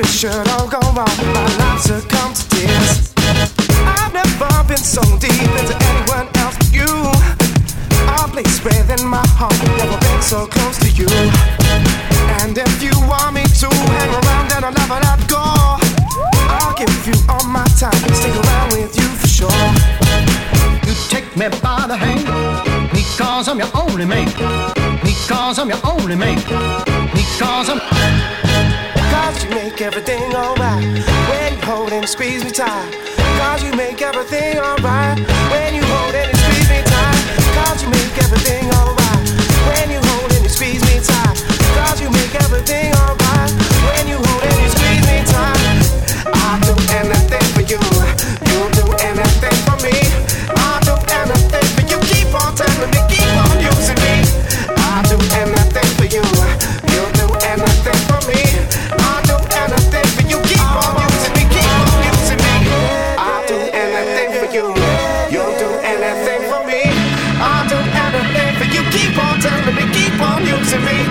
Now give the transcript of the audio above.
it should all go wrong, my life succumbs to tears. I've never been so deep into anyone else but you. A place within my heart, never been so close to you. And if you want me to hang around and I'll never let go, I'll give you all my time, and stick around with you for sure. You take me by the hand, because I'm your only man. Because I'm your only man. Because I'm. Make everything alright when you hold and squeeze me tight. Cause you make everything alright